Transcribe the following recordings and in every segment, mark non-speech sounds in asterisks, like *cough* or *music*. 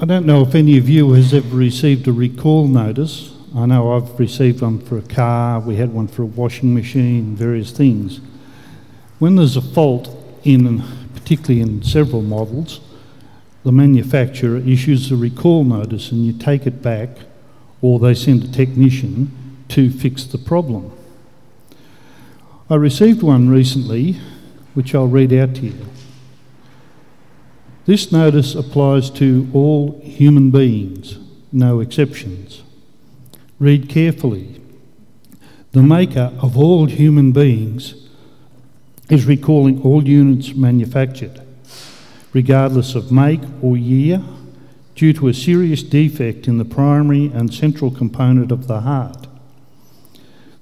I don't know if any of you has ever received a recall notice. I know I've received one for a car, we had one for a washing machine, various things. When there's a fault in, particularly in several models, the manufacturer issues a recall notice and you take it back or they send a technician to fix the problem. I received one recently, which I'll read out to you. This notice applies to all human beings, no exceptions. Read carefully. The maker of all human beings is recalling all units manufactured, regardless of make or year, due to a serious defect in the primary and central component of the heart.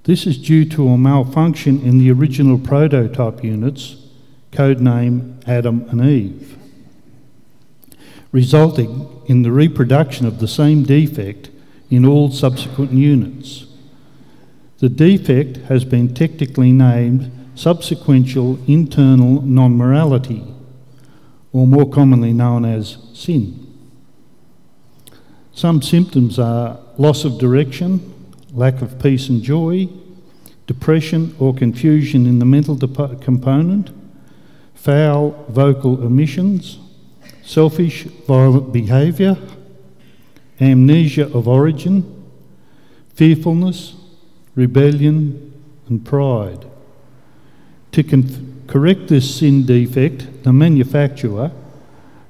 This is due to a malfunction in the original prototype units, codename Adam and Eve resulting in the reproduction of the same defect in all subsequent units. The defect has been technically named subsequential internal non morality, or more commonly known as sin. Some symptoms are loss of direction, lack of peace and joy, depression or confusion in the mental component, foul vocal emissions, selfish, violent behaviour, amnesia of origin, fearfulness, rebellion, and pride. To con- correct this sin defect, the manufacturer,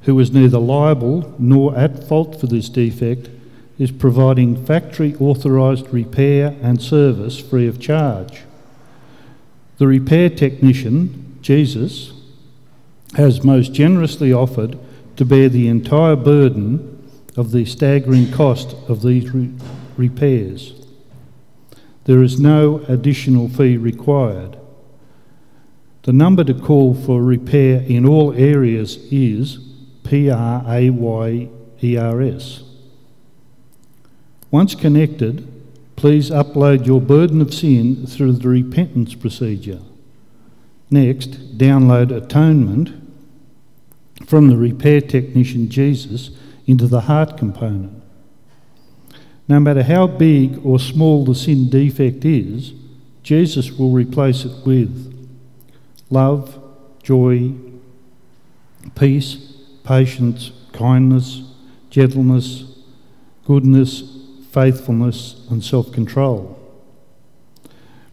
who is neither liable nor at fault for this defect, is providing factory authorised repair and service free of charge. The repair technician, Jesus, has most generously offered to bear the entire burden of the staggering cost of these re- repairs. There is no additional fee required. The number to call for repair in all areas is PRAYERS. Once connected, please upload your burden of sin through the repentance procedure. Next, download atonement from the repair technician Jesus into the heart component. No matter how big or small the sin defect is, Jesus will replace it with love, joy, peace, patience, kindness, gentleness, goodness, faithfulness, and self control.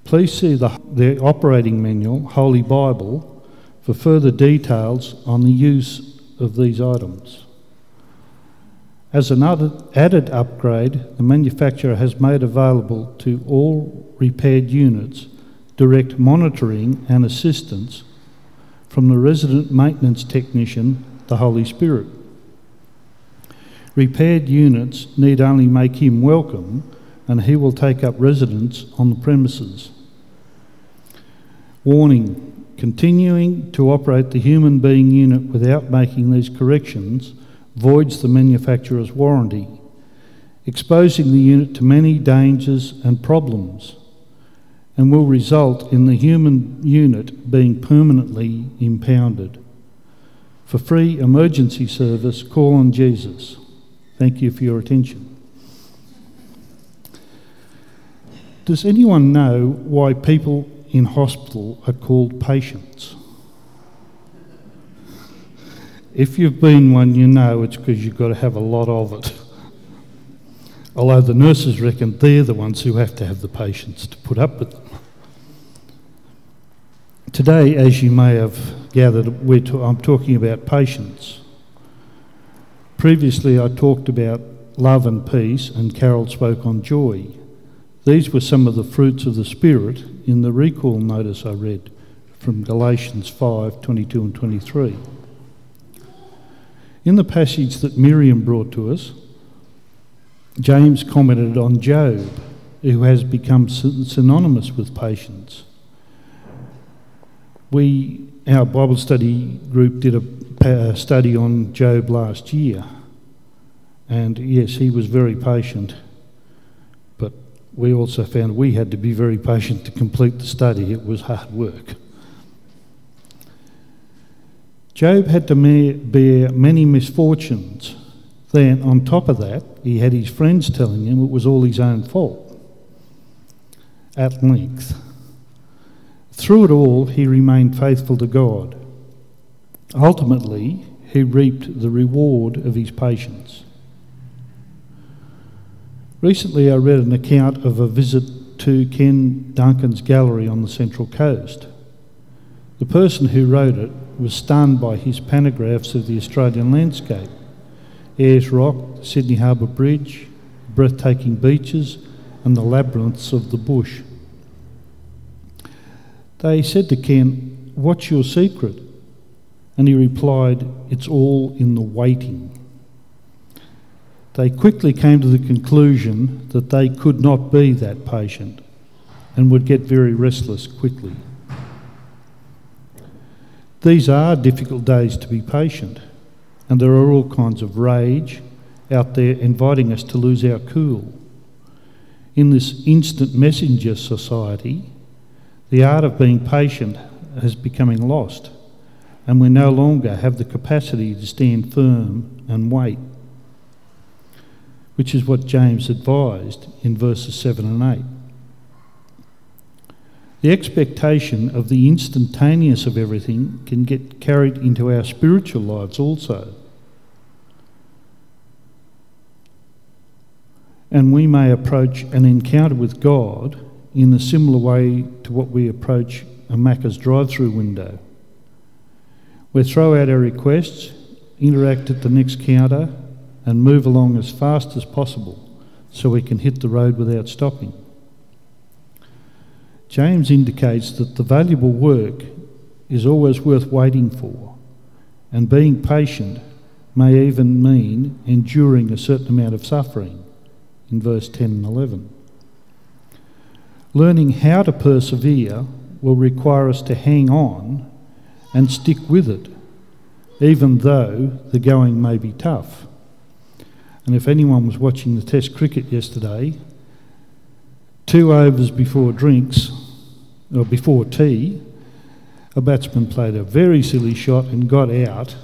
Please see the, the operating manual, Holy Bible, for further details on the use of these items. As an added upgrade, the manufacturer has made available to all repaired units direct monitoring and assistance from the resident maintenance technician, the Holy Spirit. Repaired units need only make him welcome and he will take up residence on the premises. Warning Continuing to operate the human being unit without making these corrections voids the manufacturer's warranty, exposing the unit to many dangers and problems, and will result in the human unit being permanently impounded. For free emergency service, call on Jesus. Thank you for your attention. Does anyone know why people in hospital are called patients. If you've been one, you know it's because you've got to have a lot of it. Although the nurses reckon they're the ones who have to have the patience to put up with them. Today, as you may have gathered, I'm talking about patience. Previously, I talked about love and peace, and Carol spoke on joy. These were some of the fruits of the Spirit in the recall notice I read from Galatians 5 22 and 23. In the passage that Miriam brought to us, James commented on Job, who has become synonymous with patience. We, our Bible study group, did a study on Job last year, and yes, he was very patient we also found we had to be very patient to complete the study. It was hard work. Job had to bear many misfortunes, Then, on top of that, he had his friends telling him it was all his own fault. At length. Through it all, he remained faithful to God. Ultimately, he reaped the reward of his patience. Recently, I read an account of a visit to Ken Duncan's gallery on the Central Coast. The person who wrote it was stunned by his panographs of the Australian landscape Ayers Rock, Sydney Harbour Bridge, breathtaking beaches, and the labyrinths of the bush. They said to Ken, What's your secret? And he replied, It's all in the waiting. They quickly came to the conclusion that they could not be that patient and would get very restless quickly. These are difficult days to be patient, and there are all kinds of rage out there inviting us to lose our cool. In this instant messenger society, the art of being patient is becoming lost, and we no longer have the capacity to stand firm and wait, which is what James advised in verses 7 and 8. The expectation of the instantaneous of everything can get carried into our spiritual lives also. And we may approach an encounter with God in a similar way to what we approach a Macca's drive through window. We throw out our requests, interact at the next counter, and move along as fast as possible so we can hit the road without stopping. James indicates that the valuable work is always worth waiting for, and being patient may even mean enduring a certain amount of suffering, in verse 10 and 11. Learning how to persevere will require us to hang on and stick with it, even though the going may be tough. And if anyone was watching the Test cricket yesterday, two overs before drinks, or before tea, a batsman played a very silly shot and got out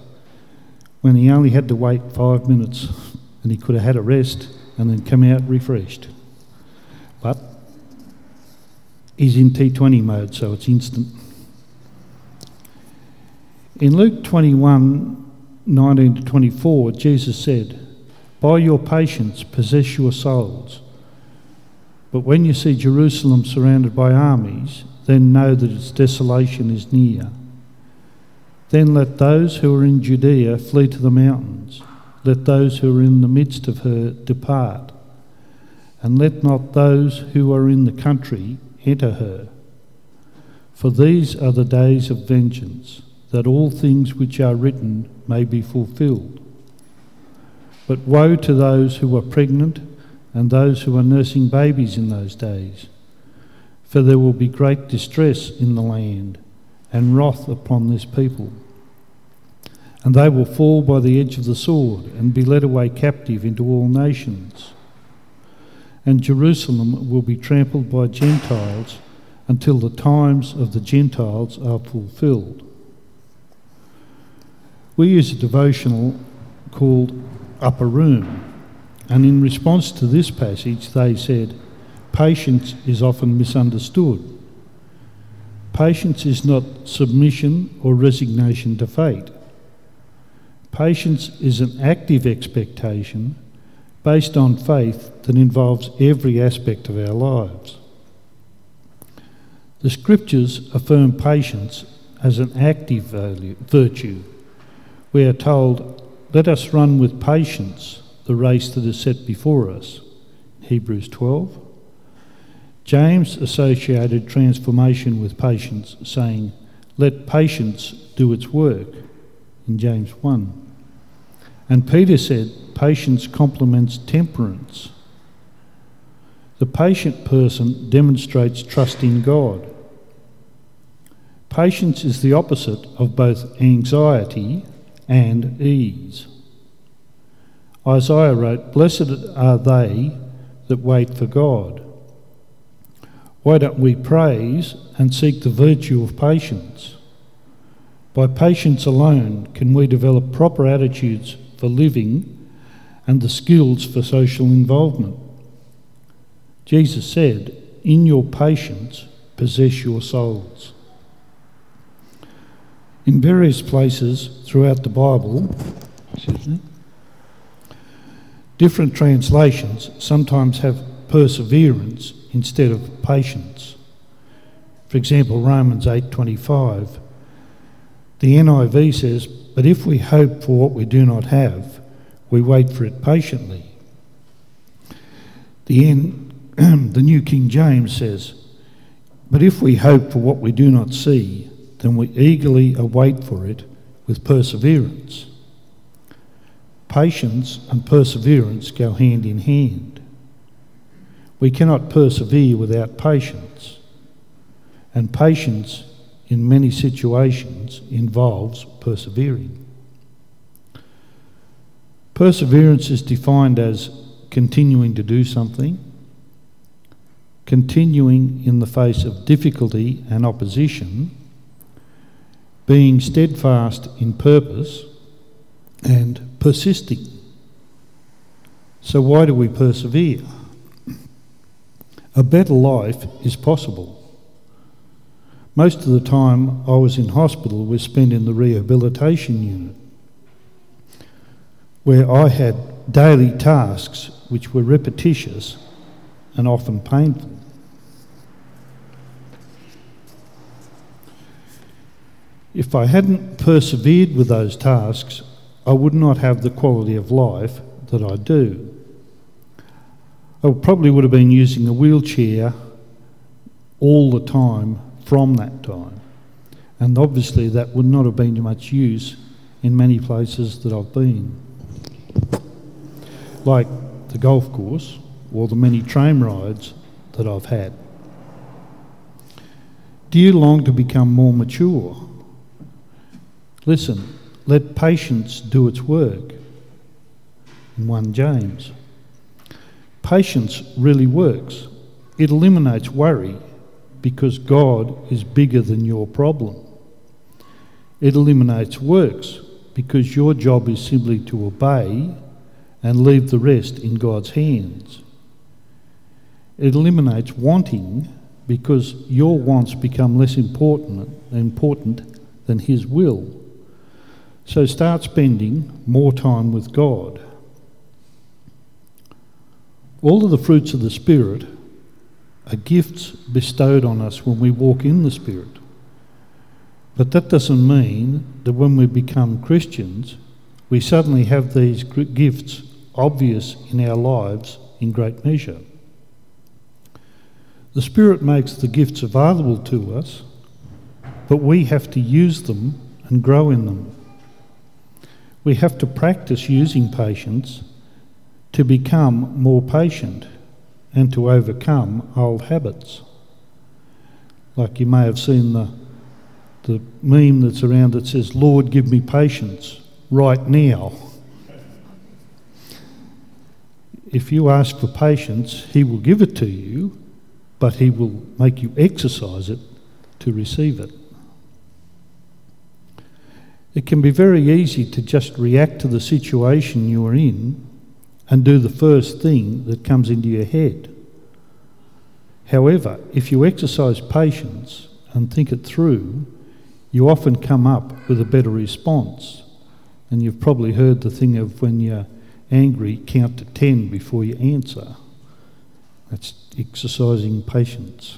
when he only had to wait five minutes and he could have had a rest and then come out refreshed. But he's in T20 mode, so it's instant. In Luke 21 19 to 24, Jesus said, By your patience possess your souls. But when you see Jerusalem surrounded by armies, then know that its desolation is near. Then let those who are in Judea flee to the mountains. Let those who are in the midst of her depart. And let not those who are in the country enter her. For these are the days of vengeance, that all things which are written may be fulfilled. But woe to those who are pregnant and those who are nursing babies in those days for there will be great distress in the land and wrath upon this people. And they will fall by the edge of the sword and be led away captive into all nations. And Jerusalem will be trampled by Gentiles until the times of the Gentiles are fulfilled. We use a devotional called Upper Room, and in response to this passage, they said, Patience is often misunderstood. Patience is not submission or resignation to fate. Patience is an active expectation based on faith that involves every aspect of our lives. The scriptures affirm patience as an active value, virtue. We are told, Let us run with patience the race that is set before us. Hebrews 12. James associated transformation with patience, saying, Let patience do its work, in James 1. And Peter said, Patience complements temperance. The patient person demonstrates trust in God. Patience is the opposite of both anxiety and ease. Isaiah wrote, Blessed are they that wait for God. Why don't we praise and seek the virtue of patience? By patience alone can we develop proper attitudes for living and the skills for social involvement. Jesus said, In your patience, possess your souls. In various places throughout the Bible, different translations sometimes have perseverance instead of patience. For example, Romans 8:25. The NIV says, "But if we hope for what we do not have, we wait for it patiently." The, N, *clears throat* the New King James says, "But if we hope for what we do not see, then we eagerly await for it with perseverance." Patience and perseverance go hand in hand. We cannot persevere without patience, and patience in many situations involves persevering. Perseverance is defined as continuing to do something, continuing in the face of difficulty and opposition, being steadfast in purpose, and persisting. So, why do we persevere? A better life is possible. Most of the time I was in hospital was spent in the rehabilitation unit, where I had daily tasks which were repetitious and often painful. If I hadn't persevered with those tasks, I would not have the quality of life that I do. I probably would have been using a wheelchair all the time from that time. And obviously, that would not have been much use in many places that I've been, like the golf course or the many train rides that I've had. Do you long to become more mature? Listen, let patience do its work. In 1 James. Patience really works. It eliminates worry because God is bigger than your problem. It eliminates works because your job is simply to obey and leave the rest in God's hands. It eliminates wanting because your wants become less important, important than His will. So start spending more time with God. All of the fruits of the Spirit are gifts bestowed on us when we walk in the Spirit. But that doesn't mean that when we become Christians, we suddenly have these gifts obvious in our lives in great measure. The Spirit makes the gifts available to us, but we have to use them and grow in them. We have to practice using patience to become more patient and to overcome old habits. Like you may have seen the, the meme that's around that says, Lord, give me patience right now. If you ask for patience, He will give it to you, but He will make you exercise it to receive it. It can be very easy to just react to the situation you are in and do the first thing that comes into your head. However, if you exercise patience and think it through, you often come up with a better response. And you've probably heard the thing of when you're angry, count to 10 before you answer. That's exercising patience.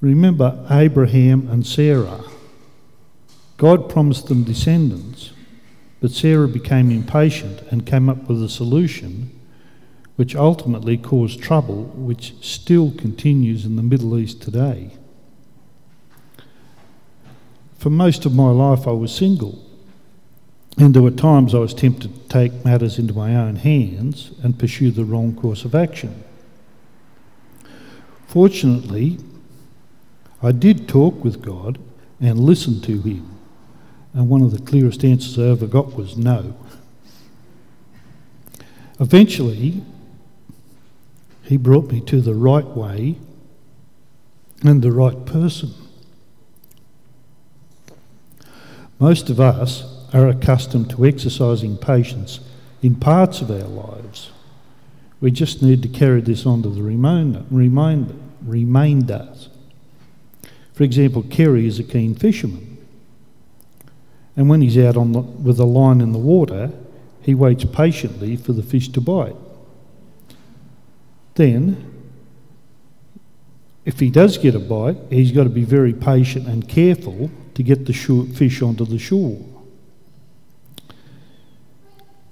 Remember Abraham and Sarah. God promised them descendants, but Sarah became impatient and came up with a solution which ultimately caused trouble, which still continues in the Middle East today. For most of my life, I was single, and there were times I was tempted to take matters into my own hands and pursue the wrong course of action. Fortunately, I did talk with God and listen to Him. And one of the clearest answers I ever got was no. Eventually, he brought me to the right way and the right person. Most of us are accustomed to exercising patience in parts of our lives. We just need to carry this on to the remainder. remainder, remainder. For example, Kerry is a keen fisherman. And when he's out on the, with a line in the water, he waits patiently for the fish to bite. Then, if he does get a bite, he's got to be very patient and careful to get the fish onto the shore.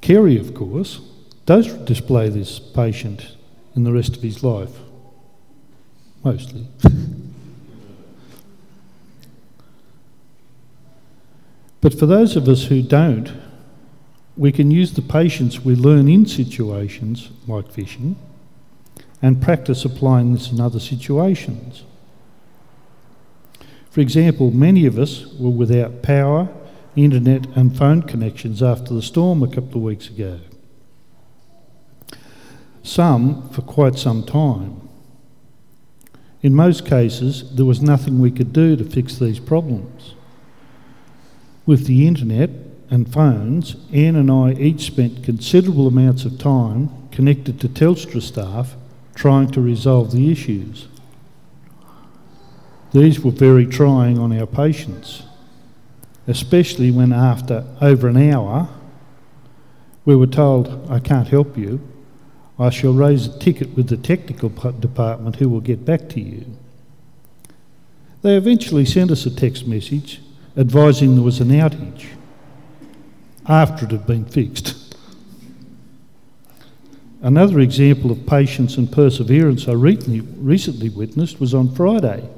Kerry, of course, does display this patience in the rest of his life, mostly. *laughs* but for those of us who don't, we can use the patience we learn in situations like fishing and practice applying this in other situations. For example, many of us were without power, internet, and phone connections after the storm a couple of weeks ago. Some for quite some time. In most cases, there was nothing we could do to fix these problems. With the internet and phones, Anne and I each spent considerable amounts of time connected to Telstra staff trying to resolve the issues. These were very trying on our patience, especially when after over an hour we were told, I can't help you, I shall raise a ticket with the technical department who will get back to you. They eventually sent us a text message advising there was an outage after it had been fixed. Another example of patience and perseverance I recently, witnessed was on Friday.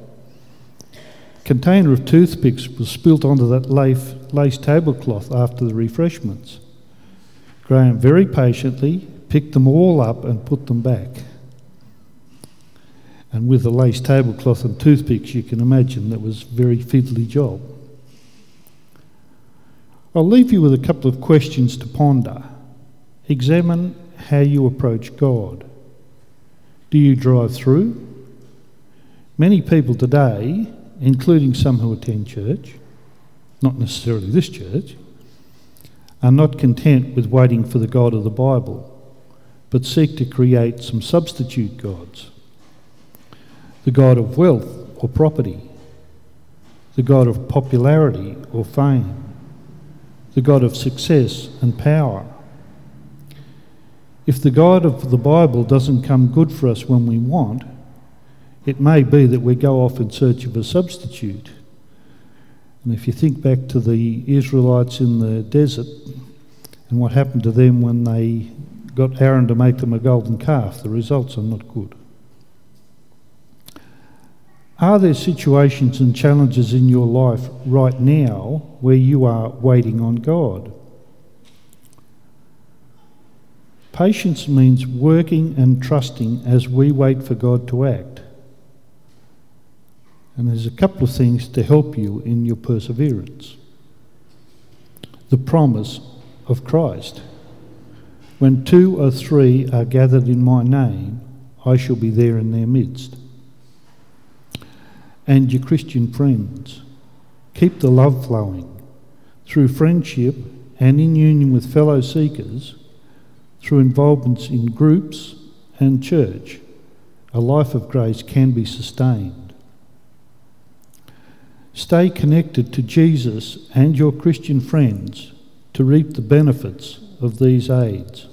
A container of toothpicks was spilt onto that lace, lace tablecloth after the refreshments. Graham very patiently picked them all up and put them back. And with the lace tablecloth and toothpicks, you can imagine that was a very fiddly job. I'll leave you with a couple of questions to ponder. Examine how you approach God. Do you drive through? Many people today, including some who attend church, not necessarily this church, are not content with waiting for the God of the Bible, but seek to create some substitute gods. The God of wealth or property, the God of popularity or fame, the God of success and power if the God of the Bible doesn't come good for us when we want, it may be that we go off in search of a substitute. And if you think back to the Israelites in the desert and what happened to them when they got Aaron to make them a golden calf, the results are not good. Are there situations and challenges in your life right now where you are waiting on God? Patience means working and trusting as we wait for God to act. And there's a couple of things to help you in your perseverance. The promise of Christ. When two or three are gathered in my name, I shall be there in their midst. And your Christian friends. Keep the love flowing. Through friendship and in union with fellow seekers, through involvements in groups and church, a life of grace can be sustained. Stay connected to Jesus and your Christian friends to reap the benefits of these aids.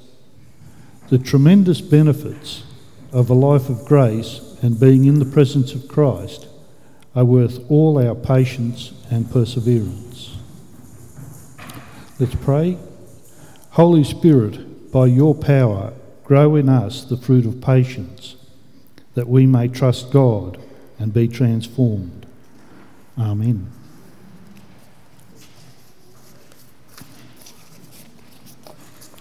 The tremendous benefits of a life of grace and being in the presence of Christ are worth all our patience and perseverance. Let's pray. Holy Spirit, by your power, grow in us the fruit of patience, that we may trust God and be transformed. Amen.